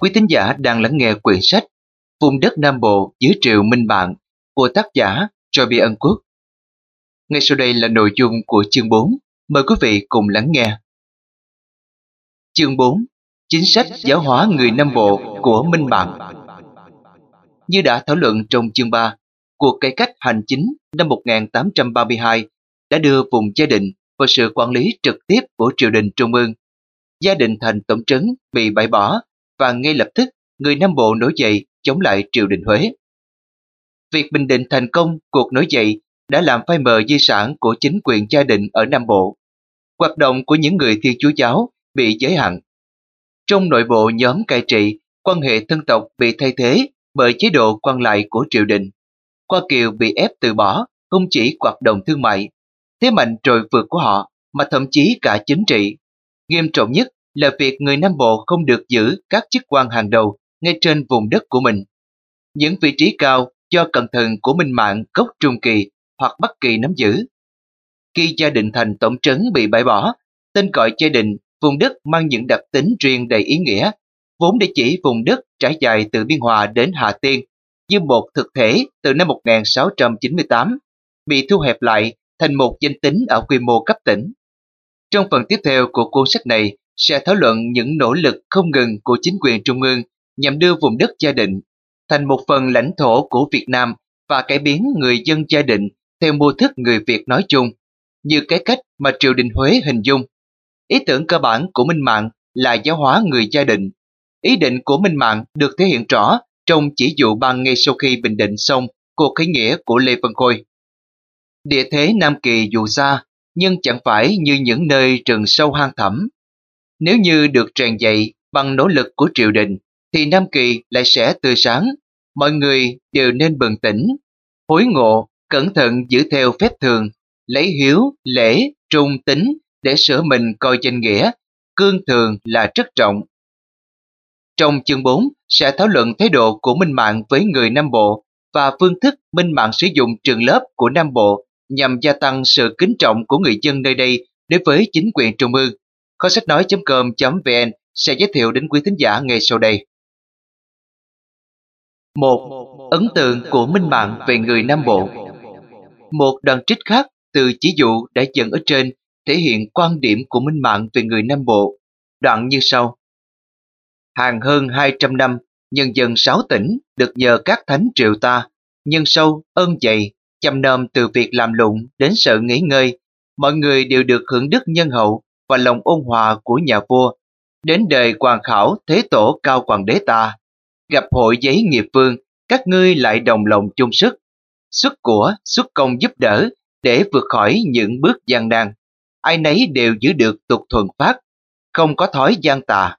Quý tín giả đang lắng nghe quyển sách Vùng đất Nam Bộ dưới triều Minh Bạn của tác giả Joby Ân Quốc. Ngay sau đây là nội dung của chương 4. Mời quý vị cùng lắng nghe. Chương 4. Chính sách giáo hóa người Nam Bộ của Minh Bạn Như đã thảo luận trong chương 3, cuộc cải cách hành chính năm 1832 đã đưa vùng gia đình vào sự quản lý trực tiếp của triều đình trung ương. Gia đình thành tổng trấn bị bãi bỏ và ngay lập tức người Nam Bộ nổi dậy chống lại triều đình Huế. Việc bình định thành công cuộc nổi dậy đã làm phai mờ di sản của chính quyền gia đình ở Nam Bộ. Hoạt động của những người thiên chúa giáo bị giới hạn. Trong nội bộ nhóm cai trị, quan hệ thân tộc bị thay thế bởi chế độ quan lại của triều đình. Hoa Kiều bị ép từ bỏ không chỉ hoạt động thương mại, thế mạnh trồi vượt của họ mà thậm chí cả chính trị. Nghiêm trọng nhất là việc người Nam Bộ không được giữ các chức quan hàng đầu ngay trên vùng đất của mình. Những vị trí cao do cẩn thận của Minh Mạng gốc Trung Kỳ hoặc Bắc Kỳ nắm giữ. Khi gia đình thành tổng trấn bị bãi bỏ, tên gọi gia đình vùng đất mang những đặc tính riêng đầy ý nghĩa, vốn để chỉ vùng đất trải dài từ Biên Hòa đến Hà Tiên như một thực thể từ năm 1698, bị thu hẹp lại thành một danh tính ở quy mô cấp tỉnh. Trong phần tiếp theo của cuốn sách này sẽ thảo luận những nỗ lực không ngừng của chính quyền trung ương nhằm đưa vùng đất gia định thành một phần lãnh thổ của Việt Nam và cải biến người dân gia định theo mô thức người Việt nói chung, như cái cách mà triều đình Huế hình dung. Ý tưởng cơ bản của Minh Mạng là giáo hóa người gia định. Ý định của Minh Mạng được thể hiện rõ trong chỉ dụ ban ngay sau khi bình định xong cuộc khởi nghĩa của Lê Văn Khôi. Địa thế Nam Kỳ dù xa, nhưng chẳng phải như những nơi rừng sâu hang thẳm. Nếu như được tràn dạy bằng nỗ lực của triều đình, thì Nam Kỳ lại sẽ tươi sáng. Mọi người đều nên bừng tỉnh, hối ngộ, cẩn thận giữ theo phép thường, lấy hiếu, lễ, trung tính để sửa mình coi danh nghĩa, cương thường là rất trọng. Trong chương 4 sẽ thảo luận thái độ của Minh Mạng với người Nam Bộ và phương thức Minh Mạng sử dụng trường lớp của Nam Bộ nhằm gia tăng sự kính trọng của người dân nơi đây đối với chính quyền trung ương. Kho sách nói.com.vn sẽ giới thiệu đến quý thính giả ngay sau đây. Một ấn tượng của Minh Mạng về người Nam Bộ Một đoạn trích khác từ chỉ dụ đã dẫn ở trên thể hiện quan điểm của Minh Mạng về người Nam Bộ. Đoạn như sau. Hàng hơn 200 năm, nhân dân sáu tỉnh được nhờ các thánh triệu ta, nhân sâu, ơn dày, chăm nom từ việc làm lụng đến sự nghỉ ngơi, mọi người đều được hưởng đức nhân hậu và lòng ôn hòa của nhà vua. Đến đời hoàng khảo thế tổ cao hoàng đế ta, gặp hội giấy nghiệp vương, các ngươi lại đồng lòng chung sức, xuất của, xuất công giúp đỡ để vượt khỏi những bước gian nan. Ai nấy đều giữ được tục thuần phát, không có thói gian tà.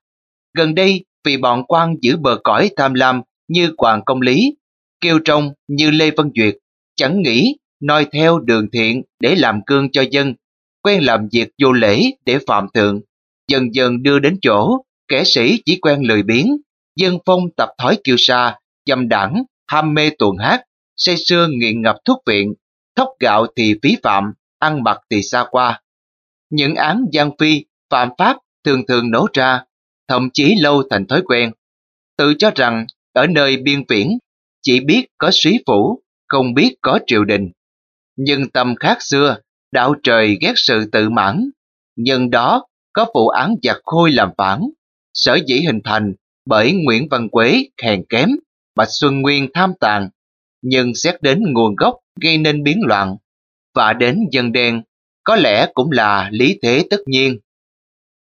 Gần đây, vì bọn quan giữ bờ cõi tham lam như Hoàng Công Lý, kêu trong như Lê Văn Duyệt, chẳng nghĩ noi theo đường thiện để làm cương cho dân, quen làm việc vô lễ để phạm thượng, dần dần đưa đến chỗ kẻ sĩ chỉ quen lười biếng, dân phong tập thói kiêu sa, dâm đảng, ham mê tuần hát, say sưa nghiện ngập thuốc viện, thóc gạo thì phí phạm, ăn mặc thì xa qua. Những án gian phi, phạm pháp thường thường nổ ra, thậm chí lâu thành thói quen. Tự cho rằng ở nơi biên viễn, chỉ biết có suý phủ, không biết có triều đình. Nhưng tâm khác xưa, đạo trời ghét sự tự mãn. Nhân đó có vụ án giặc khôi làm phản, sở dĩ hình thành bởi Nguyễn Văn Quế hèn kém, Bạch Xuân Nguyên tham tàn, nhưng xét đến nguồn gốc gây nên biến loạn, và đến dân đen, có lẽ cũng là lý thế tất nhiên.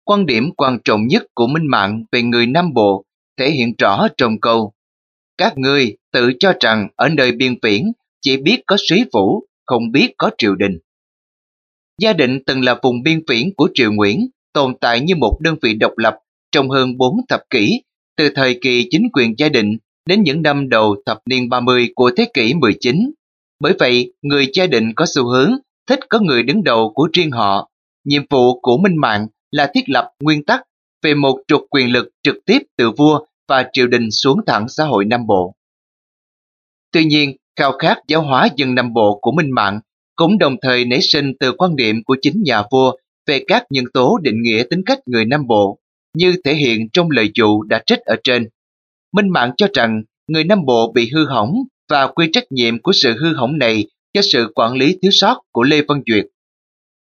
Quan điểm quan trọng nhất của Minh Mạng về người Nam Bộ thể hiện rõ trong câu Các ngươi tự cho rằng ở nơi biên viễn chỉ biết có suý phủ, không biết có triều đình. Gia định từng là vùng biên viễn của triều Nguyễn, tồn tại như một đơn vị độc lập trong hơn 4 thập kỷ từ thời kỳ chính quyền gia định đến những năm đầu thập niên 30 của thế kỷ 19. Bởi vậy, người gia định có xu hướng thích có người đứng đầu của riêng họ. Nhiệm vụ của Minh Mạng là thiết lập nguyên tắc về một trục quyền lực trực tiếp từ vua và triều đình xuống thẳng xã hội Nam Bộ. Tuy nhiên, khao khát giáo hóa dân Nam Bộ của Minh Mạng cũng đồng thời nảy sinh từ quan điểm của chính nhà vua về các nhân tố định nghĩa tính cách người Nam Bộ như thể hiện trong lời dụ đã trích ở trên. Minh Mạng cho rằng người Nam Bộ bị hư hỏng và quy trách nhiệm của sự hư hỏng này cho sự quản lý thiếu sót của Lê Văn Duyệt.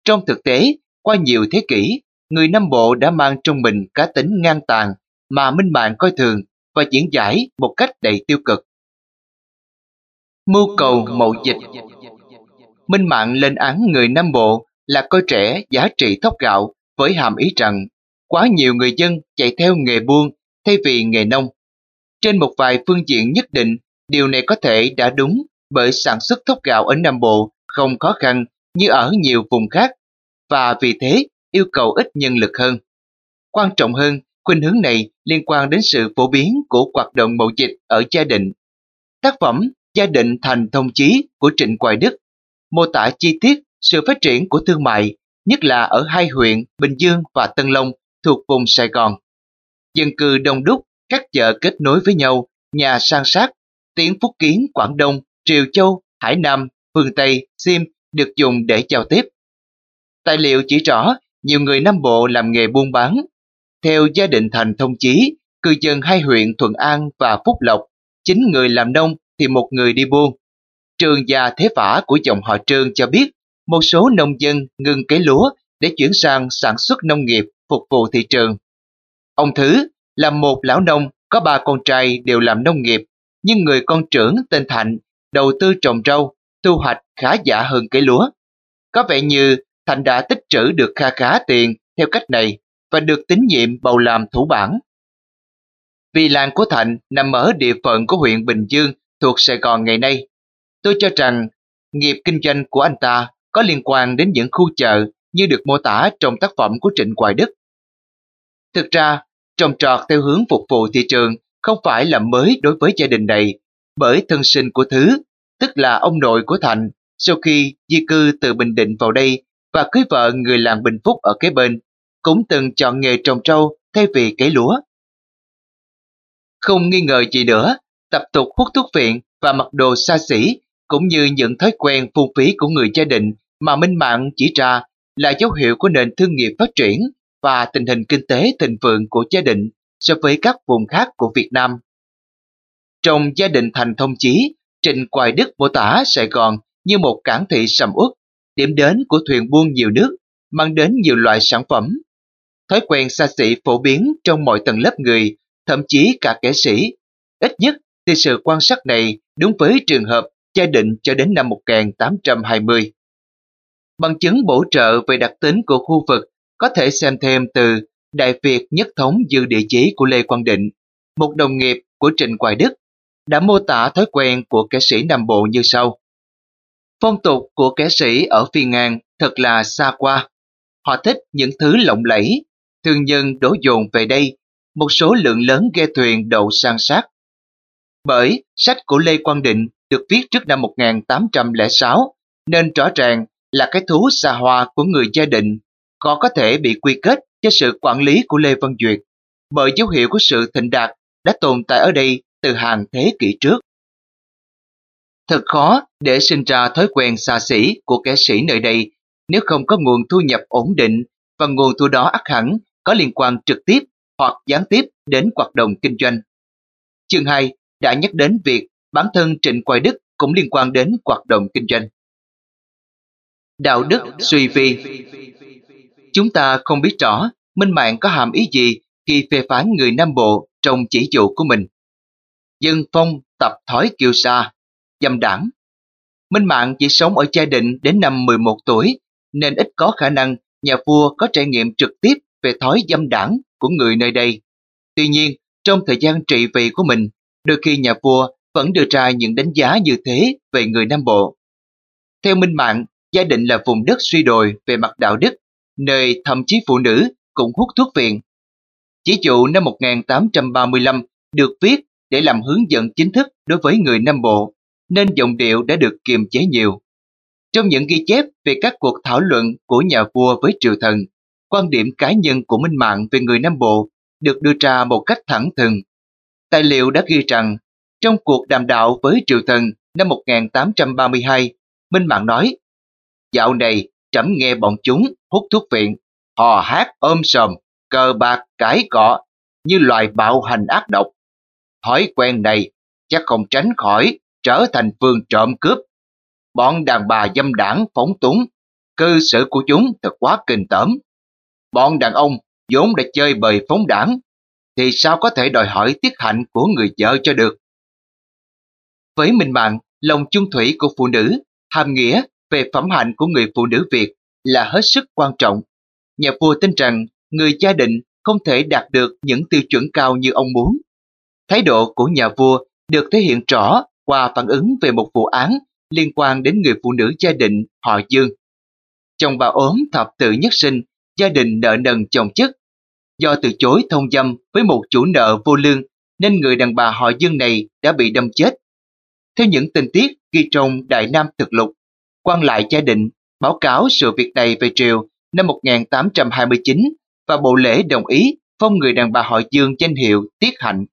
Trong thực tế, qua nhiều thế kỷ, người Nam Bộ đã mang trong mình cá tính ngang tàn mà Minh Mạng coi thường và diễn giải một cách đầy tiêu cực. Mưu cầu mậu dịch Minh Mạng lên án người Nam Bộ là coi trẻ giá trị thóc gạo với hàm ý rằng quá nhiều người dân chạy theo nghề buôn thay vì nghề nông. Trên một vài phương diện nhất định, điều này có thể đã đúng bởi sản xuất thóc gạo ở Nam Bộ không khó khăn như ở nhiều vùng khác và vì thế yêu cầu ít nhân lực hơn. Quan trọng hơn, khuynh hướng này liên quan đến sự phổ biến của hoạt động mậu dịch ở gia đình. Tác phẩm Gia đình thành thông chí của Trịnh Quài Đức mô tả chi tiết sự phát triển của thương mại, nhất là ở hai huyện Bình Dương và Tân Long thuộc vùng Sài Gòn. Dân cư đông đúc, các chợ kết nối với nhau, nhà sang sát, tiếng Phúc Kiến, Quảng Đông, Triều Châu, Hải Nam, phương Tây, Sim được dùng để giao tiếp. Tài liệu chỉ rõ nhiều người Nam Bộ làm nghề buôn bán. Theo gia đình thành thông chí, cư dân hai huyện Thuận An và Phúc Lộc, chính người làm nông thì một người đi buôn. Trường gia thế phả của dòng họ Trương cho biết một số nông dân ngừng cấy lúa để chuyển sang sản xuất nông nghiệp phục vụ thị trường. Ông Thứ là một lão nông có ba con trai đều làm nông nghiệp, nhưng người con trưởng tên Thạnh đầu tư trồng rau, thu hoạch khá giả hơn cấy lúa. Có vẻ như Thạnh đã tích trữ được kha khá tiền theo cách này và được tín nhiệm bầu làm thủ bản. Vì làng của Thạnh nằm ở địa phận của huyện Bình Dương thuộc Sài Gòn ngày nay, tôi cho rằng nghiệp kinh doanh của anh ta có liên quan đến những khu chợ như được mô tả trong tác phẩm của Trịnh Hoài Đức. Thực ra, trồng trọt theo hướng phục vụ thị trường không phải là mới đối với gia đình này, bởi thân sinh của Thứ, tức là ông nội của Thành, sau khi di cư từ Bình Định vào đây và cưới vợ người làng Bình Phúc ở kế bên, cũng từng chọn nghề trồng trâu thay vì cấy lúa. Không nghi ngờ gì nữa, tập tục hút thuốc viện và mặc đồ xa xỉ cũng như những thói quen phung phí của người gia đình mà Minh Mạng chỉ ra là dấu hiệu của nền thương nghiệp phát triển và tình hình kinh tế thịnh vượng của gia đình so với các vùng khác của Việt Nam. Trong gia đình thành thông chí, Trịnh Quài Đức mô tả Sài Gòn như một cảng thị sầm uất, điểm đến của thuyền buôn nhiều nước, mang đến nhiều loại sản phẩm. Thói quen xa xỉ phổ biến trong mọi tầng lớp người, thậm chí cả kẻ sĩ. Ít nhất thì sự quan sát này đúng với trường hợp gia định cho đến năm 1820. Bằng chứng bổ trợ về đặc tính của khu vực có thể xem thêm từ Đại Việt Nhất Thống Dư Địa Chí của Lê Quang Định, một đồng nghiệp của Trịnh Hoài Đức, đã mô tả thói quen của kẻ sĩ Nam Bộ như sau. Phong tục của kẻ sĩ ở Phi Ngang thật là xa qua. Họ thích những thứ lộng lẫy, thương nhân đổ dồn về đây, một số lượng lớn ghe thuyền đậu sang sát. Bởi sách của Lê Quang Định được viết trước năm 1806, nên rõ ràng là cái thú xa hoa của người gia đình khó có thể bị quy kết cho sự quản lý của Lê Văn Duyệt, bởi dấu hiệu của sự thịnh đạt đã tồn tại ở đây từ hàng thế kỷ trước. Thật khó để sinh ra thói quen xa xỉ của kẻ sĩ nơi đây nếu không có nguồn thu nhập ổn định và nguồn thu đó ắt hẳn có liên quan trực tiếp hoặc gián tiếp đến hoạt động kinh doanh. Chương 2 đã nhắc đến việc bản thân Trịnh Quài Đức cũng liên quan đến hoạt động kinh doanh. Đạo đức suy vi Chúng ta không biết rõ Minh Mạng có hàm ý gì khi phê phán người Nam Bộ trong chỉ dụ của mình. Dân phong tập thói kiêu sa, dâm đảng. Minh Mạng chỉ sống ở gia định đến năm 11 tuổi nên ít có khả năng nhà vua có trải nghiệm trực tiếp về thói dâm đảng của người nơi đây. Tuy nhiên, trong thời gian trị vì của mình, đôi khi nhà vua vẫn đưa ra những đánh giá như thế về người Nam Bộ. Theo Minh Mạng, gia định là vùng đất suy đồi về mặt đạo đức, nơi thậm chí phụ nữ cũng hút thuốc viện. Chỉ dụ năm 1835 được viết để làm hướng dẫn chính thức đối với người Nam Bộ, nên giọng điệu đã được kiềm chế nhiều. Trong những ghi chép về các cuộc thảo luận của nhà vua với triều thần, quan điểm cá nhân của Minh Mạng về người Nam Bộ được đưa ra một cách thẳng thừng. Tài liệu đã ghi rằng, trong cuộc đàm đạo với triều thần năm 1832, Minh Mạng nói, Dạo này trẫm nghe bọn chúng hút thuốc viện, hò hát ôm sòm, cờ bạc, cãi cọ như loài bạo hành ác độc. Thói quen này chắc không tránh khỏi trở thành phương trộm cướp. Bọn đàn bà dâm đảng phóng túng, cư xử của chúng thật quá kinh tởm. Bọn đàn ông vốn đã chơi bời phóng đảng, thì sao có thể đòi hỏi tiết hạnh của người vợ cho được? Với minh mạng, lòng chung thủy của phụ nữ, hàm nghĩa về phẩm hạnh của người phụ nữ Việt là hết sức quan trọng. Nhà vua tin rằng người gia đình không thể đạt được những tiêu chuẩn cao như ông muốn. Thái độ của nhà vua được thể hiện rõ qua phản ứng về một vụ án liên quan đến người phụ nữ gia đình họ Dương. Chồng bà ốm thập tự nhất sinh, gia đình nợ nần chồng chất. Do từ chối thông dâm với một chủ nợ vô lương nên người đàn bà họ Dương này đã bị đâm chết. Theo những tình tiết ghi trong Đại Nam Thực Lục, quan lại gia đình báo cáo sự việc này về triều năm 1829 và bộ lễ đồng ý phong người đàn bà họ Dương danh hiệu Tiết Hạnh.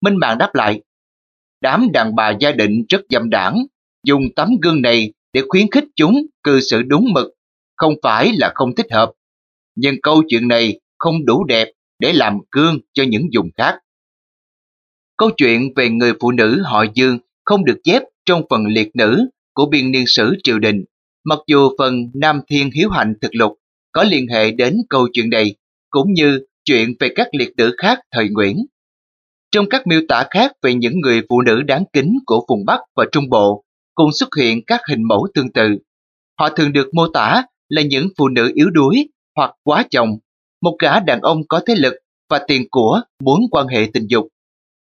Minh Mạng đáp lại, đám đàn bà gia đình rất dâm đảng, dùng tấm gương này để khuyến khích chúng cư xử đúng mực, không phải là không thích hợp. Nhưng câu chuyện này không đủ đẹp để làm gương cho những dùng khác. Câu chuyện về người phụ nữ họ Dương không được chép trong phần liệt nữ của biên niên sử triều đình, mặc dù phần Nam Thiên Hiếu Hạnh thực lục có liên hệ đến câu chuyện này, cũng như chuyện về các liệt nữ khác thời Nguyễn. Trong các miêu tả khác về những người phụ nữ đáng kính của vùng Bắc và Trung Bộ, cũng xuất hiện các hình mẫu tương tự. Họ thường được mô tả là những phụ nữ yếu đuối hoặc quá chồng, một gã đàn ông có thế lực và tiền của muốn quan hệ tình dục,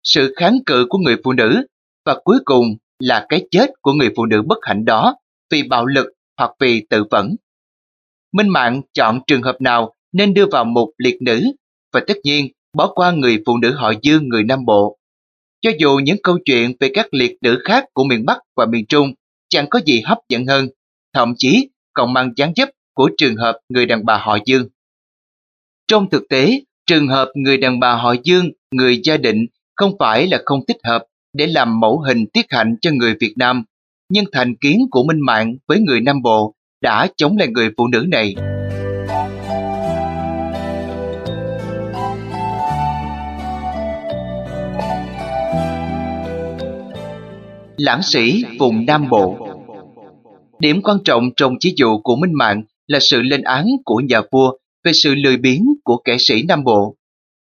sự kháng cự của người phụ nữ và cuối cùng là cái chết của người phụ nữ bất hạnh đó vì bạo lực hoặc vì tự vẫn. Minh Mạng chọn trường hợp nào nên đưa vào một liệt nữ và tất nhiên bỏ qua người phụ nữ họ Dương người Nam Bộ. Cho dù những câu chuyện về các liệt nữ khác của miền Bắc và miền Trung chẳng có gì hấp dẫn hơn, thậm chí còn mang dáng dấp của trường hợp người đàn bà họ Dương. Trong thực tế, trường hợp người đàn bà họ Dương, người gia định không phải là không thích hợp để làm mẫu hình tiết hạnh cho người Việt Nam, nhưng thành kiến của Minh Mạng với người Nam Bộ đã chống lại người phụ nữ này. Lãng sĩ vùng Nam Bộ Điểm quan trọng trong chí dụ của Minh Mạng là sự lên án của nhà vua về sự lười biếng của kẻ sĩ Nam Bộ.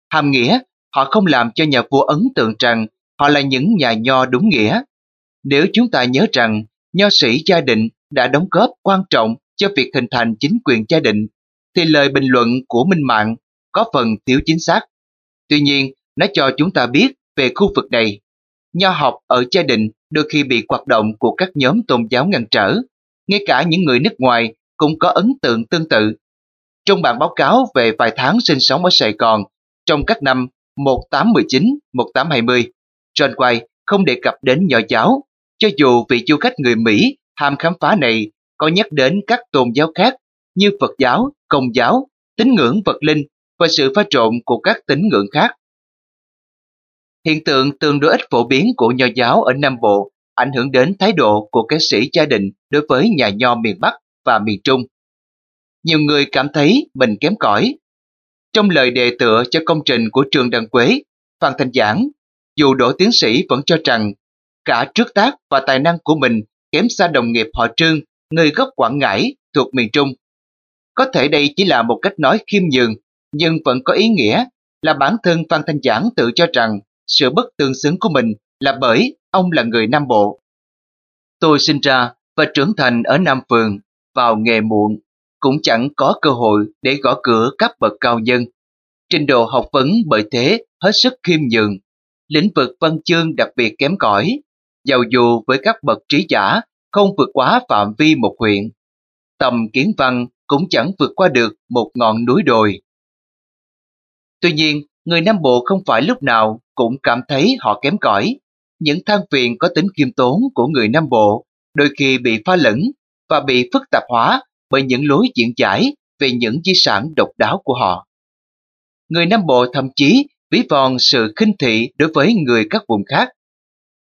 Hàm nghĩa, họ không làm cho nhà vua ấn tượng rằng họ là những nhà nho đúng nghĩa. Nếu chúng ta nhớ rằng nho sĩ gia định đã đóng góp quan trọng cho việc hình thành chính quyền gia định, thì lời bình luận của Minh Mạng có phần thiếu chính xác. Tuy nhiên, nó cho chúng ta biết về khu vực này. Nho học ở gia định đôi khi bị hoạt động của các nhóm tôn giáo ngăn trở. Ngay cả những người nước ngoài cũng có ấn tượng tương tự. Trong bản báo cáo về vài tháng sinh sống ở Sài Gòn trong các năm 1819, 1820, John White không đề cập đến nho giáo, cho dù vị du khách người Mỹ ham khám phá này có nhắc đến các tôn giáo khác như Phật giáo, Công giáo, tín ngưỡng vật linh và sự pha trộn của các tín ngưỡng khác. Hiện tượng tương đối ít phổ biến của nho giáo ở Nam Bộ ảnh hưởng đến thái độ của các sĩ gia đình đối với nhà nho miền Bắc và miền Trung. Nhiều người cảm thấy mình kém cỏi. Trong lời đề tựa cho công trình của trường Đăng Quế, Phan Thanh Giảng, dù đỗ tiến sĩ vẫn cho rằng cả trước tác và tài năng của mình kém xa đồng nghiệp họ Trương, người gốc Quảng Ngãi thuộc miền Trung. Có thể đây chỉ là một cách nói khiêm nhường, nhưng vẫn có ý nghĩa là bản thân Phan Thanh Giảng tự cho rằng sự bất tương xứng của mình là bởi ông là người Nam Bộ. Tôi sinh ra và trưởng thành ở Nam Phường, vào nghề muộn, cũng chẳng có cơ hội để gõ cửa các bậc cao nhân. Trình độ học vấn bởi thế hết sức khiêm nhường, lĩnh vực văn chương đặc biệt kém cỏi, giàu dù với các bậc trí giả không vượt quá phạm vi một huyện. Tầm kiến văn cũng chẳng vượt qua được một ngọn núi đồi. Tuy nhiên, người Nam Bộ không phải lúc nào cũng cảm thấy họ kém cỏi. Những than phiền có tính kiêm tốn của người Nam Bộ đôi khi bị pha lẫn và bị phức tạp hóa bởi những lối diễn giải về những di sản độc đáo của họ. Người Nam Bộ thậm chí ví von sự khinh thị đối với người các vùng khác.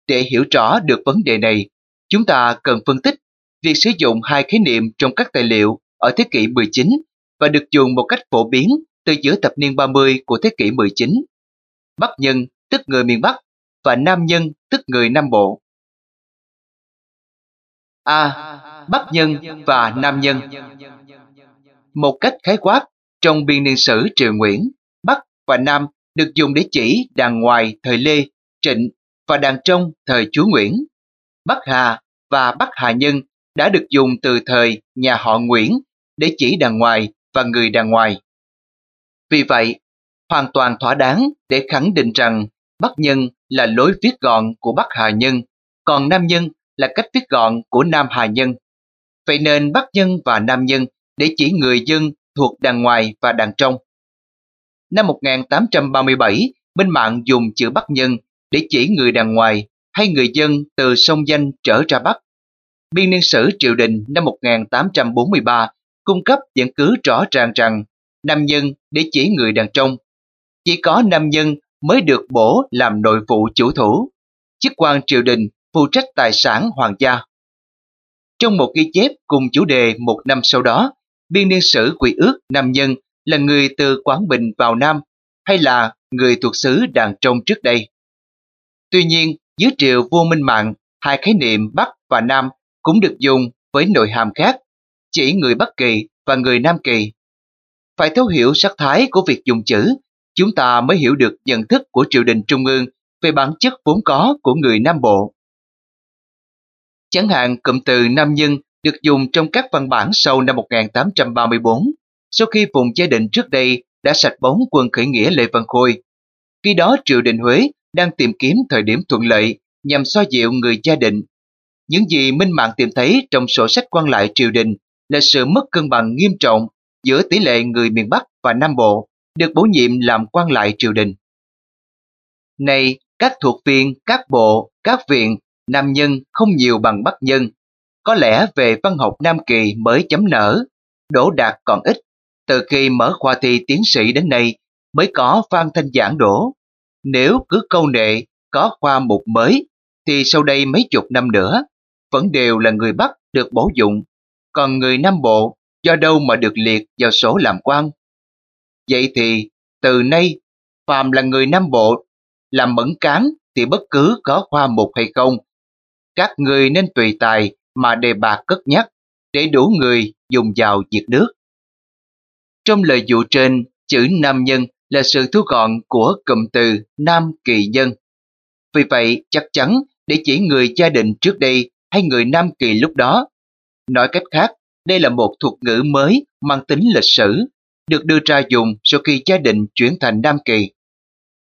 Để hiểu rõ được vấn đề này, chúng ta cần phân tích việc sử dụng hai khái niệm trong các tài liệu ở thế kỷ 19 và được dùng một cách phổ biến từ giữa thập niên 30 của thế kỷ 19. Bắc nhân tức người miền Bắc và Nam nhân tức người Nam Bộ. A. Bắc nhân và Nam nhân Một cách khái quát, trong biên niên sử Triều Nguyễn, Bắc và Nam được dùng để chỉ đàn ngoài thời Lê, Trịnh và đàn trong thời Chúa Nguyễn. Bắc Hà và Bắc Hà Nhân đã được dùng từ thời nhà họ Nguyễn để chỉ đàn ngoài và người đàn ngoài. Vì vậy, hoàn toàn thỏa đáng để khẳng định rằng Bắc Nhân là lối viết gọn của Bắc Hà Nhân, còn Nam Nhân là cách viết gọn của Nam Hà Nhân. Vậy nên Bắc Nhân và Nam Nhân để chỉ người dân thuộc đàn ngoài và đàn trong. Năm 1837, Minh Mạng dùng chữ Bắc Nhân để chỉ người đàn ngoài hay người dân từ sông Danh trở ra Bắc. Biên niên sử triều đình năm 1843 cung cấp dẫn cứ rõ ràng rằng nam nhân để chỉ người đàn trong. Chỉ có nam nhân mới được bổ làm nội vụ chủ thủ, chức quan triều đình phụ trách tài sản hoàng gia. Trong một ghi chép cùng chủ đề một năm sau đó, biên niên sử quy ước nam nhân là người từ Quảng Bình vào Nam hay là người thuộc xứ đàn trong trước đây. Tuy nhiên, dưới triều vua Minh Mạng, hai khái niệm Bắc và Nam cũng được dùng với nội hàm khác, chỉ người Bắc Kỳ và người Nam Kỳ. Phải thấu hiểu sắc thái của việc dùng chữ, chúng ta mới hiểu được nhận thức của triều đình trung ương về bản chất vốn có của người Nam Bộ. Chẳng hạn cụm từ Nam Nhân được dùng trong các văn bản sau năm 1834, sau khi vùng gia định trước đây đã sạch bóng quân khởi nghĩa Lê Văn Khôi. Khi đó triều đình Huế đang tìm kiếm thời điểm thuận lợi nhằm xoa dịu người gia định. Những gì Minh Mạng tìm thấy trong sổ sách quan lại triều đình là sự mất cân bằng nghiêm trọng giữa tỷ lệ người miền Bắc và Nam Bộ được bổ nhiệm làm quan lại triều đình. Này, các thuộc viên, các bộ, các viện, nam nhân không nhiều bằng bắc nhân. Có lẽ về văn học Nam Kỳ mới chấm nở, đỗ đạt còn ít. Từ khi mở khoa thi tiến sĩ đến nay mới có Phan Thanh Giảng đổ. Nếu cứ câu nệ có khoa mục mới thì sau đây mấy chục năm nữa vẫn đều là người Bắc được bổ dụng, còn người Nam Bộ do đâu mà được liệt vào số làm quan. Vậy thì từ nay phàm là người Nam Bộ làm mẫn cán thì bất cứ có khoa mục hay không, các người nên tùy tài mà đề bạc cất nhắc để đủ người dùng vào diệt nước. Trong lời dụ trên, chữ nam nhân là sự thu gọn của cụm từ nam kỳ nhân. Vì vậy, chắc chắn để chỉ người gia đình trước đây hay người nam kỳ lúc đó. Nói cách khác, đây là một thuật ngữ mới mang tính lịch sử, được đưa ra dùng sau khi gia đình chuyển thành nam kỳ.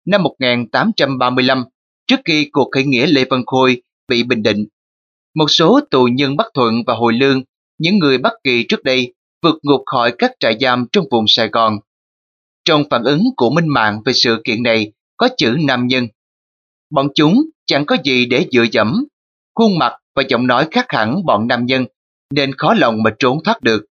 Năm 1835, trước khi cuộc khởi nghĩa Lê Văn Khôi bị bình định, một số tù nhân Bắc Thuận và Hồi Lương, những người Bắc Kỳ trước đây, vượt ngục khỏi các trại giam trong vùng Sài Gòn trong phản ứng của Minh Mạng về sự kiện này có chữ nam nhân. Bọn chúng chẳng có gì để dựa dẫm, khuôn mặt và giọng nói khác hẳn bọn nam nhân, nên khó lòng mà trốn thoát được.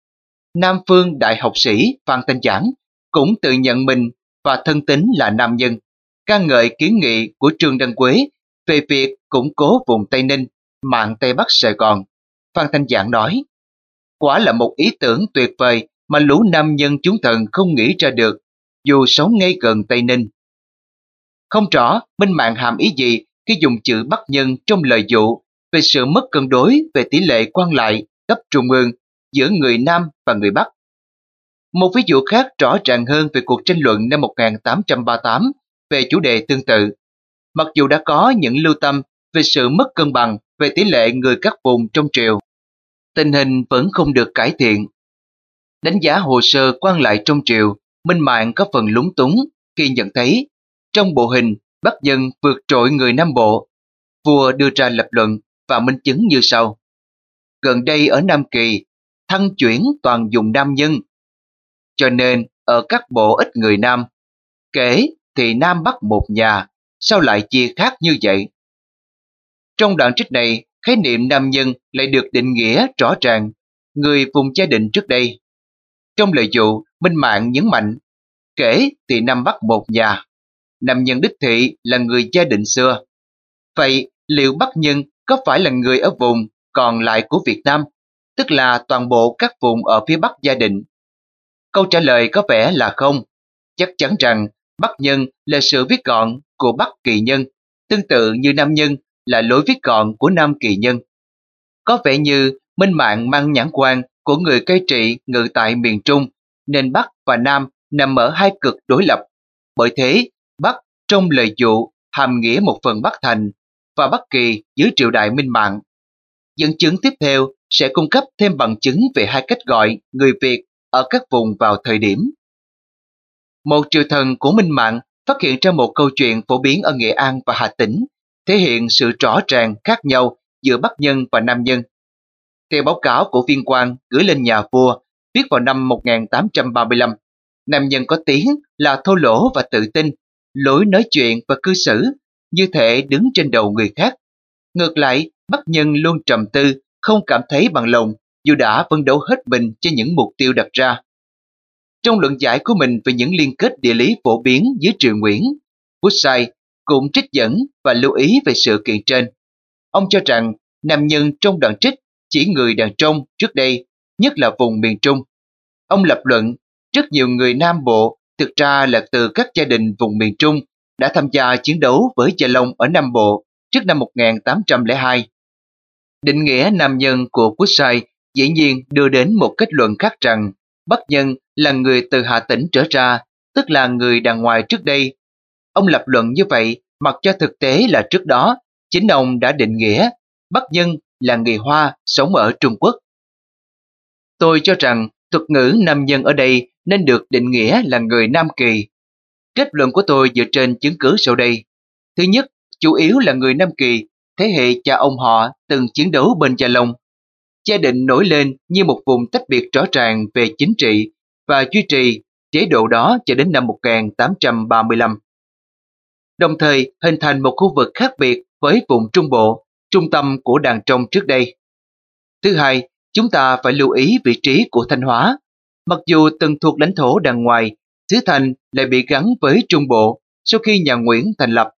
Nam Phương đại học sĩ Phan Thanh Giảng cũng tự nhận mình và thân tính là nam nhân, ca ngợi kiến nghị của Trương Đăng Quế về việc củng cố vùng Tây Ninh, mạng Tây Bắc Sài Gòn. Phan Thanh Giảng nói, quả là một ý tưởng tuyệt vời mà lũ nam nhân chúng thần không nghĩ ra được dù sống ngay gần Tây Ninh. Không rõ Minh Mạng hàm ý gì khi dùng chữ Bắc Nhân trong lời dụ về sự mất cân đối về tỷ lệ quan lại cấp trung ương giữa người Nam và người Bắc. Một ví dụ khác rõ ràng hơn về cuộc tranh luận năm 1838 về chủ đề tương tự. Mặc dù đã có những lưu tâm về sự mất cân bằng về tỷ lệ người các vùng trong triều, tình hình vẫn không được cải thiện. Đánh giá hồ sơ quan lại trong triều Minh Mạng có phần lúng túng khi nhận thấy trong bộ hình Bắc Dân vượt trội người Nam Bộ. Vua đưa ra lập luận và minh chứng như sau. Gần đây ở Nam Kỳ, thăng chuyển toàn dùng nam nhân. Cho nên ở các bộ ít người Nam, kể thì Nam Bắc một nhà, sao lại chia khác như vậy? Trong đoạn trích này, khái niệm nam nhân lại được định nghĩa rõ ràng, người vùng gia đình trước đây. Trong lời dụ, Minh Mạng nhấn mạnh, kể thì Nam Bắc một nhà, Nam Nhân đích thị là người gia đình xưa. Vậy liệu Bắc Nhân có phải là người ở vùng còn lại của Việt Nam, tức là toàn bộ các vùng ở phía Bắc gia đình? Câu trả lời có vẻ là không. chắc chắn rằng Bắc Nhân là sự viết gọn của Bắc Kỳ Nhân, tương tự như Nam Nhân là lối viết gọn của Nam Kỳ Nhân. Có vẻ như Minh Mạng mang nhãn quan của người cai trị ngự tại miền Trung, nên Bắc và Nam nằm ở hai cực đối lập. Bởi thế, Bắc trong lời dụ hàm nghĩa một phần Bắc Thành và Bắc Kỳ dưới triều đại Minh Mạng. Dẫn chứng tiếp theo sẽ cung cấp thêm bằng chứng về hai cách gọi người Việt ở các vùng vào thời điểm. Một triều thần của Minh Mạng phát hiện ra một câu chuyện phổ biến ở Nghệ An và Hà Tĩnh, thể hiện sự rõ ràng khác nhau giữa Bắc Nhân và Nam Nhân. Theo báo cáo của viên quan gửi lên nhà vua, viết vào năm 1835, Nam Nhân có tiếng là thô lỗ và tự tin, lối nói chuyện và cư xử, như thể đứng trên đầu người khác. Ngược lại, Bắc Nhân luôn trầm tư, không cảm thấy bằng lòng dù đã phấn đấu hết mình cho những mục tiêu đặt ra. Trong luận giải của mình về những liên kết địa lý phổ biến dưới triều Nguyễn, Woodside cũng trích dẫn và lưu ý về sự kiện trên. Ông cho rằng nam nhân trong đoạn trích chỉ người đàn trong trước đây, nhất là vùng miền Trung. Ông lập luận rất nhiều người Nam Bộ thực ra là từ các gia đình vùng miền Trung đã tham gia chiến đấu với Gia Long ở Nam Bộ trước năm 1802. Định nghĩa nam nhân của Woodside dĩ nhiên đưa đến một kết luận khác rằng Bắc Nhân là người từ Hà Tĩnh trở ra, tức là người đàn ngoài trước đây. Ông lập luận như vậy mặc cho thực tế là trước đó, chính ông đã định nghĩa Bắc Nhân là người Hoa sống ở Trung Quốc. Tôi cho rằng thuật ngữ nam nhân ở đây nên được định nghĩa là người Nam Kỳ. Kết luận của tôi dựa trên chứng cứ sau đây. Thứ nhất, chủ yếu là người Nam Kỳ, thế hệ cha ông họ từng chiến đấu bên Gia Long gia định nổi lên như một vùng tách biệt rõ ràng về chính trị và duy trì chế độ đó cho đến năm 1835. Đồng thời hình thành một khu vực khác biệt với vùng Trung Bộ, trung tâm của đàn trong trước đây. Thứ hai, chúng ta phải lưu ý vị trí của Thanh Hóa. Mặc dù từng thuộc lãnh thổ đàn ngoài, xứ Thành lại bị gắn với Trung Bộ sau khi nhà Nguyễn thành lập.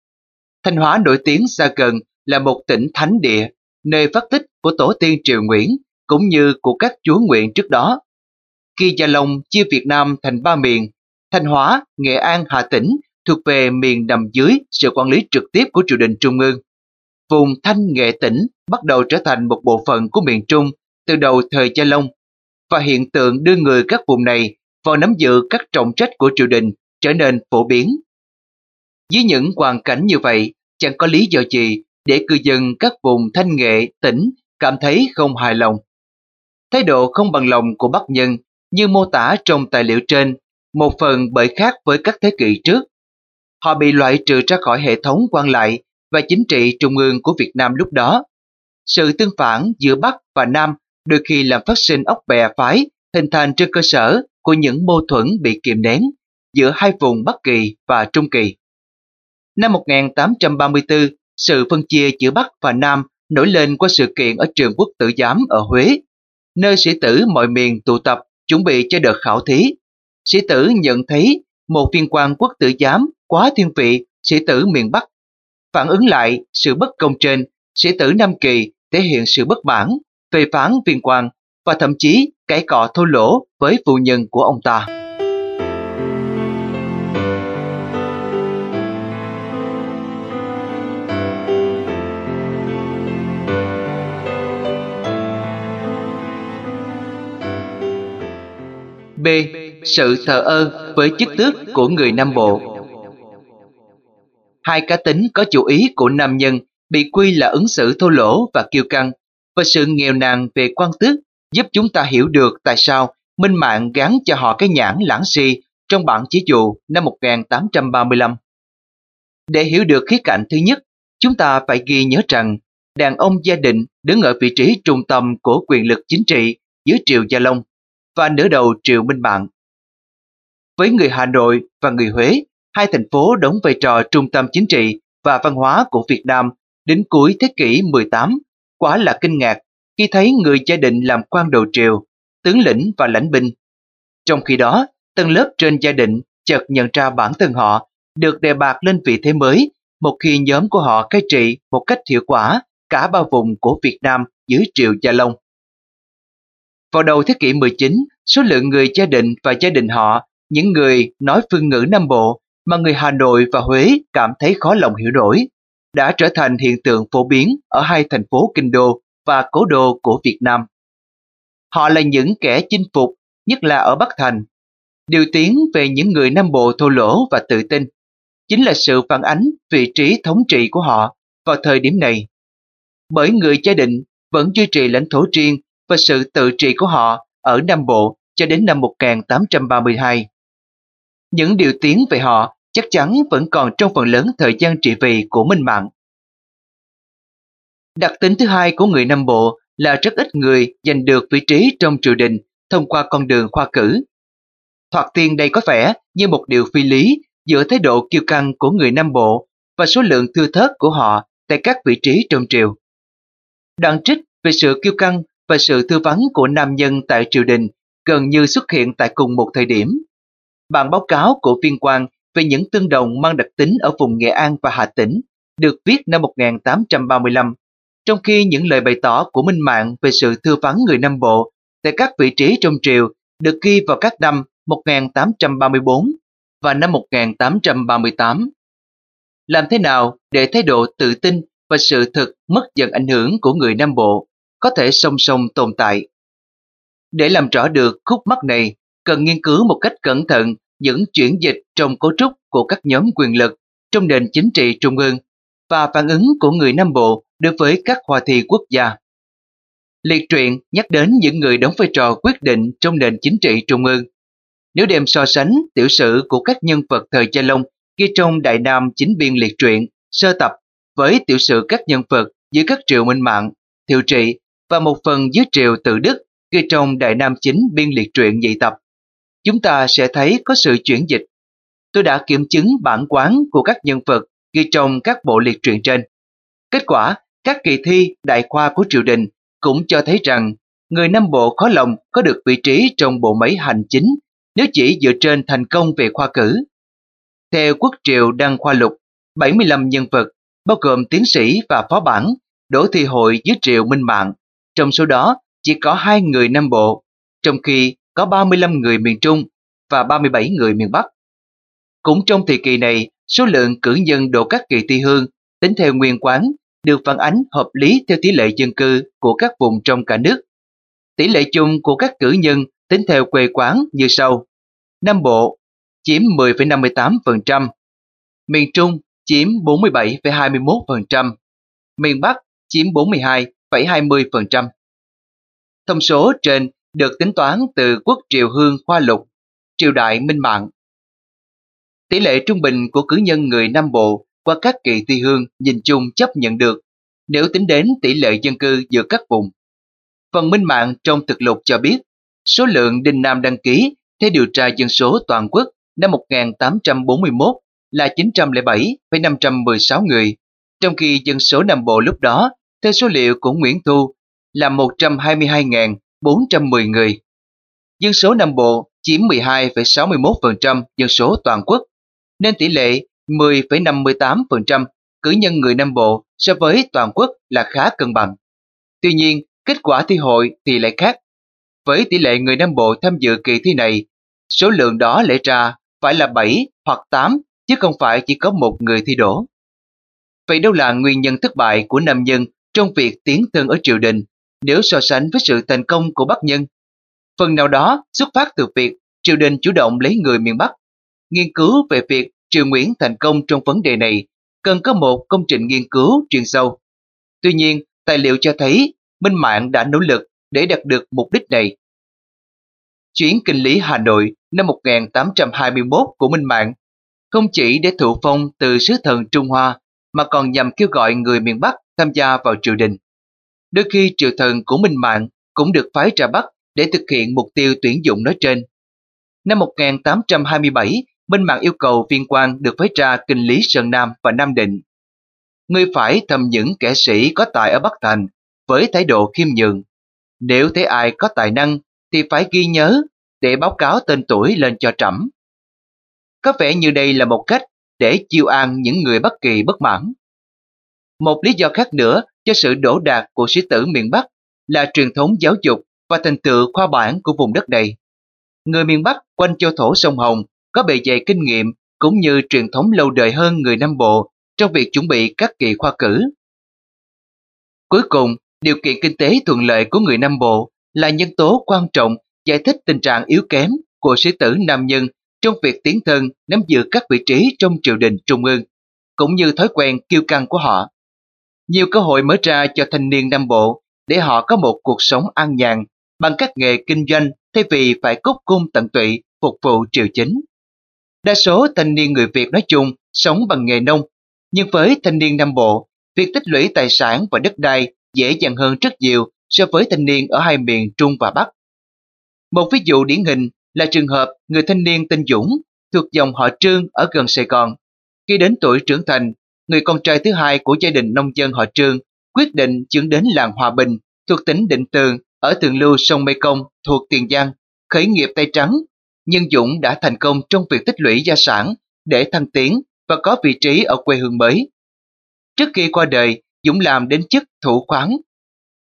Thanh Hóa nổi tiếng xa gần là một tỉnh thánh địa nơi phát tích của tổ tiên Triều Nguyễn cũng như của các chúa nguyện trước đó. Khi Gia Long chia Việt Nam thành ba miền, Thanh Hóa, Nghệ An, Hà Tĩnh thuộc về miền nằm dưới sự quản lý trực tiếp của triều đình Trung ương. Vùng Thanh Nghệ tỉnh bắt đầu trở thành một bộ phận của miền Trung từ đầu thời Gia Long và hiện tượng đưa người các vùng này vào nắm giữ các trọng trách của triều đình trở nên phổ biến. Dưới những hoàn cảnh như vậy, chẳng có lý do gì để cư dân các vùng thanh nghệ, tỉnh cảm thấy không hài lòng. Thái độ không bằng lòng của Bắc Nhân như mô tả trong tài liệu trên, một phần bởi khác với các thế kỷ trước. Họ bị loại trừ ra khỏi hệ thống quan lại và chính trị trung ương của Việt Nam lúc đó. Sự tương phản giữa Bắc và Nam đôi khi làm phát sinh ốc bè phái hình thành trên cơ sở của những mâu thuẫn bị kiềm nén giữa hai vùng Bắc Kỳ và Trung Kỳ. Năm 1834, sự phân chia giữa Bắc và Nam nổi lên qua sự kiện ở trường quốc tử giám ở Huế, nơi sĩ tử mọi miền tụ tập chuẩn bị cho đợt khảo thí. Sĩ tử nhận thấy một viên quan quốc tử giám quá thiên vị sĩ tử miền Bắc. Phản ứng lại sự bất công trên, sĩ tử Nam Kỳ thể hiện sự bất mãn, phê phán viên quan và thậm chí cãi cọ thô lỗ với phụ nhân của ông ta. B. Sự thờ ơ với chức tước của người Nam Bộ Hai cá tính có chủ ý của nam nhân bị quy là ứng xử thô lỗ và kiêu căng và sự nghèo nàn về quan tước giúp chúng ta hiểu được tại sao Minh Mạng gắn cho họ cái nhãn lãng si trong bản chỉ dụ năm 1835. Để hiểu được khía cạnh thứ nhất, chúng ta phải ghi nhớ rằng đàn ông gia đình đứng ở vị trí trung tâm của quyền lực chính trị dưới triều Gia Long và nửa đầu triều Minh Mạng. Với người Hà Nội và người Huế, hai thành phố đóng vai trò trung tâm chính trị và văn hóa của Việt Nam đến cuối thế kỷ 18, quá là kinh ngạc khi thấy người gia đình làm quan đầu triều, tướng lĩnh và lãnh binh. Trong khi đó, tầng lớp trên gia đình chợt nhận ra bản thân họ được đề bạt lên vị thế mới một khi nhóm của họ cai trị một cách hiệu quả cả ba vùng của Việt Nam dưới triều Gia Long. Vào đầu thế kỷ 19, số lượng người gia đình và gia đình họ những người nói phương ngữ Nam Bộ mà người Hà Nội và Huế cảm thấy khó lòng hiểu nổi, đã trở thành hiện tượng phổ biến ở hai thành phố kinh đô và cố đô của Việt Nam. Họ là những kẻ chinh phục, nhất là ở Bắc Thành. Điều tiếng về những người Nam Bộ thô lỗ và tự tin, chính là sự phản ánh vị trí thống trị của họ vào thời điểm này. Bởi người gia định vẫn duy trì lãnh thổ riêng và sự tự trị của họ ở Nam Bộ cho đến năm 1832. Những điều tiếng về họ chắc chắn vẫn còn trong phần lớn thời gian trị vì của Minh Mạng. Đặc tính thứ hai của người Nam Bộ là rất ít người giành được vị trí trong triều đình thông qua con đường khoa cử. Thoạt tiên đây có vẻ như một điều phi lý giữa thái độ kiêu căng của người Nam Bộ và số lượng thưa thớt của họ tại các vị trí trong triều. Đoạn trích về sự kiêu căng và sự thư vắng của nam nhân tại triều đình gần như xuất hiện tại cùng một thời điểm. Bản báo cáo của viên quan về những tương đồng mang đặc tính ở vùng Nghệ An và Hà Tĩnh được viết năm 1835, trong khi những lời bày tỏ của Minh Mạng về sự thư vắng người Nam Bộ tại các vị trí trong triều được ghi vào các năm 1834 và năm 1838. Làm thế nào để thái độ tự tin và sự thực mất dần ảnh hưởng của người Nam Bộ có thể song song tồn tại? Để làm rõ được khúc mắc này, cần nghiên cứu một cách cẩn thận những chuyển dịch trong cấu trúc của các nhóm quyền lực trong nền chính trị trung ương và phản ứng của người Nam Bộ đối với các hòa thi quốc gia. Liệt truyện nhắc đến những người đóng vai trò quyết định trong nền chính trị trung ương. Nếu đem so sánh tiểu sử của các nhân vật thời Gia Long ghi trong Đại Nam chính biên liệt truyện, sơ tập với tiểu sử các nhân vật dưới các triều minh mạng, thiệu trị và một phần dưới triều tự đức ghi trong Đại Nam chính biên liệt truyện nhị tập, chúng ta sẽ thấy có sự chuyển dịch. Tôi đã kiểm chứng bản quán của các nhân vật ghi trong các bộ liệt truyện trên. Kết quả, các kỳ thi đại khoa của triều đình cũng cho thấy rằng người Nam Bộ khó lòng có được vị trí trong bộ máy hành chính nếu chỉ dựa trên thành công về khoa cử. Theo quốc triều đăng khoa lục, 75 nhân vật, bao gồm tiến sĩ và phó bản, đổ thi hội dưới triều minh mạng. Trong số đó, chỉ có hai người Nam Bộ, trong khi có 35 người miền Trung và 37 người miền Bắc. Cũng trong thời kỳ này, số lượng cử nhân đổ các kỳ thi hương tính theo nguyên quán được phản ánh hợp lý theo tỷ lệ dân cư của các vùng trong cả nước. Tỷ lệ chung của các cử nhân tính theo quê quán như sau. Nam Bộ chiếm 10,58%, miền Trung chiếm 47,21%, miền Bắc chiếm 42,20%. Thông số trên được tính toán từ quốc triều hương khoa lục, triều đại minh mạng. Tỷ lệ trung bình của cử nhân người Nam Bộ qua các kỳ thi hương nhìn chung chấp nhận được nếu tính đến tỷ lệ dân cư giữa các vùng. Phần minh mạng trong thực lục cho biết số lượng đinh nam đăng ký theo điều tra dân số toàn quốc năm 1841 là 907,516 người, trong khi dân số Nam Bộ lúc đó, theo số liệu của Nguyễn Thu, là 410 người. Dân số Nam Bộ chiếm 12,61% dân số toàn quốc, nên tỷ lệ 10,58% cử nhân người Nam Bộ so với toàn quốc là khá cân bằng. Tuy nhiên, kết quả thi hội thì lại khác. Với tỷ lệ người Nam Bộ tham dự kỳ thi này, số lượng đó lẽ ra phải là 7 hoặc 8 chứ không phải chỉ có một người thi đổ. Vậy đâu là nguyên nhân thất bại của nam nhân trong việc tiến thân ở triều đình nếu so sánh với sự thành công của Bắc Nhân? Phần nào đó xuất phát từ việc triều đình chủ động lấy người miền Bắc. Nghiên cứu về việc triều Nguyễn thành công trong vấn đề này cần có một công trình nghiên cứu chuyên sâu. Tuy nhiên, tài liệu cho thấy Minh Mạng đã nỗ lực để đạt được mục đích này. Chuyến kinh lý Hà Nội năm 1821 của Minh Mạng không chỉ để thụ phong từ sứ thần Trung Hoa mà còn nhằm kêu gọi người miền Bắc tham gia vào triều đình. Đôi khi triều thần của Minh Mạng cũng được phái ra Bắc để thực hiện mục tiêu tuyển dụng nói trên. Năm 1827, Minh Mạng yêu cầu viên quan được phái ra kinh lý Sơn Nam và Nam Định. người phải thầm những kẻ sĩ có tài ở Bắc Thành với thái độ khiêm nhường. Nếu thấy ai có tài năng thì phải ghi nhớ để báo cáo tên tuổi lên cho trẫm. Có vẻ như đây là một cách để chiêu an những người bất kỳ bất mãn. Một lý do khác nữa cho sự đổ đạt của sĩ tử miền Bắc là truyền thống giáo dục và thành tựu khoa bản của vùng đất này. người miền Bắc quanh châu thổ sông Hồng có bề dày kinh nghiệm cũng như truyền thống lâu đời hơn người Nam Bộ trong việc chuẩn bị các kỳ khoa cử. Cuối cùng, điều kiện kinh tế thuận lợi của người Nam Bộ là nhân tố quan trọng giải thích tình trạng yếu kém của sĩ tử nam nhân trong việc tiến thân nắm giữ các vị trí trong triều đình trung ương, cũng như thói quen kiêu căng của họ. Nhiều cơ hội mở ra cho thanh niên Nam Bộ để họ có một cuộc sống an nhàn bằng các nghề kinh doanh thay vì phải cúc cung tận tụy phục vụ triều chính. Đa số thanh niên người Việt nói chung sống bằng nghề nông, nhưng với thanh niên Nam Bộ, việc tích lũy tài sản và đất đai dễ dàng hơn rất nhiều so với thanh niên ở hai miền Trung và Bắc. Một ví dụ điển hình là trường hợp người thanh niên tên Dũng thuộc dòng họ Trương ở gần Sài Gòn. Khi đến tuổi trưởng thành, người con trai thứ hai của gia đình nông dân họ Trương quyết định chuyển đến làng Hòa Bình thuộc tỉnh Định Tường ở thượng lưu sông Mekong thuộc Tiền Giang, khởi nghiệp tay trắng. Nhưng Dũng đã thành công trong việc tích lũy gia sản để thăng tiến và có vị trí ở quê hương mới. Trước khi qua đời, Dũng làm đến chức thủ khoáng.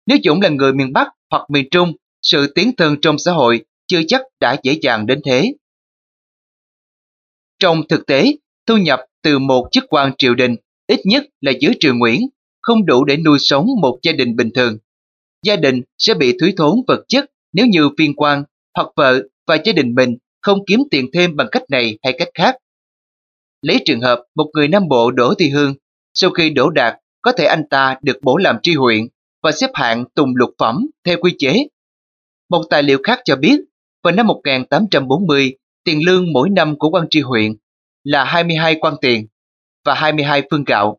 Nếu Dũng là người miền Bắc hoặc miền Trung, sự tiến thân trong xã hội chưa chắc đã dễ dàng đến thế. Trong thực tế, thu nhập từ một chức quan triều đình ít nhất là dưới triều Nguyễn không đủ để nuôi sống một gia đình bình thường. Gia đình sẽ bị thúi thốn vật chất nếu như viên quan hoặc vợ và gia đình mình không kiếm tiền thêm bằng cách này hay cách khác. Lấy trường hợp một người Nam Bộ đổ Thị Hương, sau khi đổ đạt có thể anh ta được bổ làm tri huyện và xếp hạng tùng lục phẩm theo quy chế. Một tài liệu khác cho biết, vào năm 1840, tiền lương mỗi năm của quan tri huyện là 22 quan tiền và 22 phương gạo.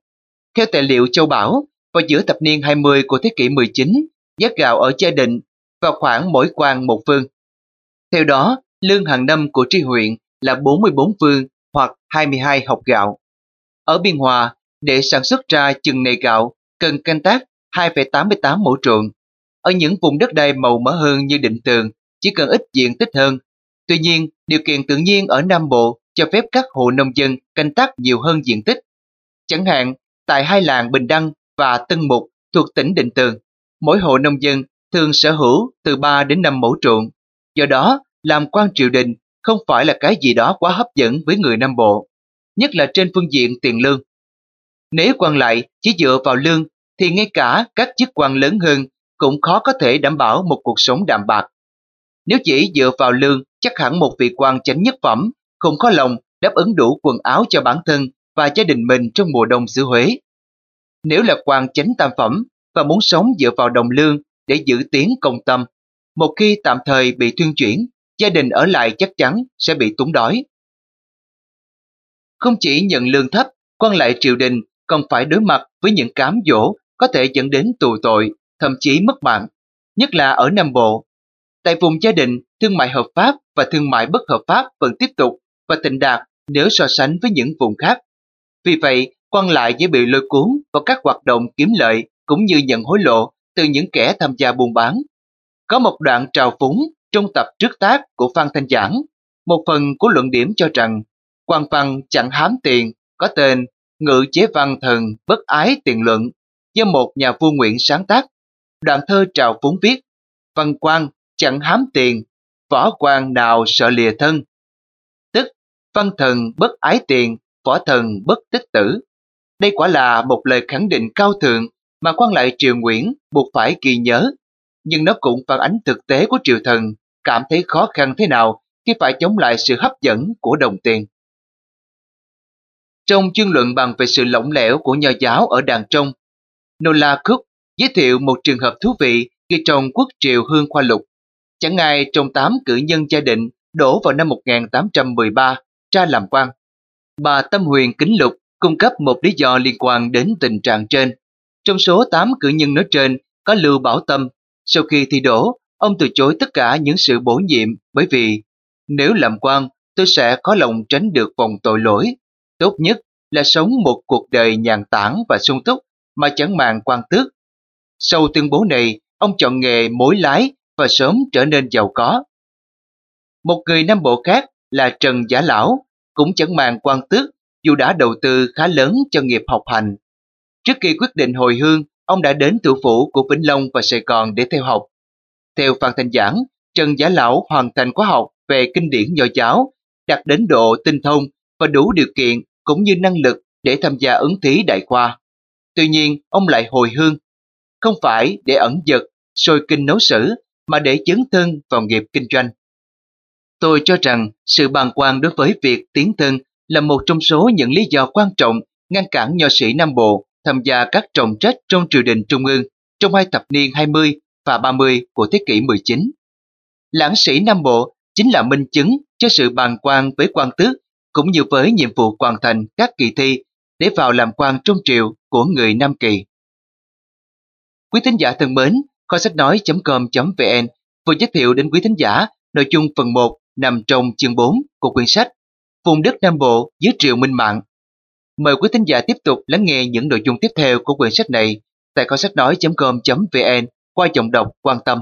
Theo tài liệu Châu Bảo, vào giữa thập niên 20 của thế kỷ 19, giá gạo ở gia định vào khoảng mỗi quan một phương. Theo đó, lương hàng năm của tri huyện là 44 phương hoặc 22 học gạo. Ở Biên Hòa, để sản xuất ra chừng này gạo, cần canh tác 2,88 mẫu ruộng. Ở những vùng đất đai màu mỡ hơn như định tường, chỉ cần ít diện tích hơn. Tuy nhiên, điều kiện tự nhiên ở Nam Bộ cho phép các hộ nông dân canh tác nhiều hơn diện tích. Chẳng hạn, tại hai làng Bình Đăng và Tân Mục thuộc tỉnh Định Tường, mỗi hộ nông dân thường sở hữu từ 3 đến 5 mẫu ruộng. Do đó, làm quan triều đình không phải là cái gì đó quá hấp dẫn với người Nam Bộ, nhất là trên phương diện tiền lương. Nếu quan lại chỉ dựa vào lương thì ngay cả các chức quan lớn hơn cũng khó có thể đảm bảo một cuộc sống đạm bạc. Nếu chỉ dựa vào lương, chắc hẳn một vị quan chánh nhất phẩm không có lòng đáp ứng đủ quần áo cho bản thân và gia đình mình trong mùa đông xứ Huế. Nếu là quan chánh tam phẩm và muốn sống dựa vào đồng lương để giữ tiếng công tâm, một khi tạm thời bị tuyên chuyển, gia đình ở lại chắc chắn sẽ bị túng đói. Không chỉ nhận lương thấp, quan lại triều đình còn phải đối mặt với những cám dỗ có thể dẫn đến tù tội, thậm chí mất mạng, nhất là ở Nam Bộ. Tại vùng gia đình, thương mại hợp pháp và thương mại bất hợp pháp vẫn tiếp tục và tịnh đạt nếu so sánh với những vùng khác. Vì vậy, quan lại dễ bị lôi cuốn vào các hoạt động kiếm lợi cũng như nhận hối lộ từ những kẻ tham gia buôn bán. Có một đoạn trào phúng trong tập trước tác của Phan Thanh Giảng, một phần của luận điểm cho rằng quan văn chẳng hám tiền có tên Ngự chế văn thần bất ái tiền luận do một nhà vua nguyện sáng tác. Đoạn thơ trào phúng viết Văn quan chẳng hám tiền, võ quan nào sợ lìa thân. Văn thần bất ái tiền, võ thần bất tích tử. Đây quả là một lời khẳng định cao thượng mà quan lại triều Nguyễn buộc phải ghi nhớ, nhưng nó cũng phản ánh thực tế của triều thần cảm thấy khó khăn thế nào khi phải chống lại sự hấp dẫn của đồng tiền. Trong chương luận bàn về sự lỏng lẻo của nho giáo ở đàn trong, Nola Cook giới thiệu một trường hợp thú vị khi trong quốc triều Hương Khoa Lục. Chẳng ai trong tám cử nhân gia định đổ vào năm 1813 ra làm quan. Bà Tâm Huyền Kính Lục cung cấp một lý do liên quan đến tình trạng trên. Trong số 8 cử nhân nói trên có Lưu Bảo Tâm. Sau khi thi đổ, ông từ chối tất cả những sự bổ nhiệm bởi vì nếu làm quan tôi sẽ có lòng tránh được vòng tội lỗi. Tốt nhất là sống một cuộc đời nhàn tản và sung túc mà chẳng màng quan tước. Sau tuyên bố này, ông chọn nghề mối lái và sớm trở nên giàu có. Một người Nam Bộ khác là Trần Giả Lão, cũng chẳng màng quan tước dù đã đầu tư khá lớn cho nghiệp học hành. Trước khi quyết định hồi hương, ông đã đến thủ phủ của Vĩnh Long và Sài Gòn để theo học. Theo Phan Thanh Giảng, Trần Giả Lão hoàn thành khóa học về kinh điển nho giáo, đạt đến độ tinh thông và đủ điều kiện cũng như năng lực để tham gia ứng thí đại khoa. Tuy nhiên, ông lại hồi hương, không phải để ẩn giật, sôi kinh nấu sử, mà để chấn thân vào nghiệp kinh doanh. Tôi cho rằng sự bàng quan đối với việc tiến thân là một trong số những lý do quan trọng ngăn cản nho sĩ Nam Bộ tham gia các trọng trách trong triều đình trung ương trong hai thập niên 20 và 30 của thế kỷ 19. Lãng sĩ Nam Bộ chính là minh chứng cho sự bàng quan với quan tước cũng như với nhiệm vụ hoàn thành các kỳ thi để vào làm quan trong triều của người Nam Kỳ. Quý thính giả thân mến, kho sách nói.com.vn vừa giới thiệu đến quý thính giả nội dung phần 1 nằm trong chương 4 của quyển sách Vùng đất Nam Bộ dưới triều minh mạng. Mời quý thính giả tiếp tục lắng nghe những nội dung tiếp theo của quyển sách này tại kho sách nói.com.vn qua giọng đọc quan tâm.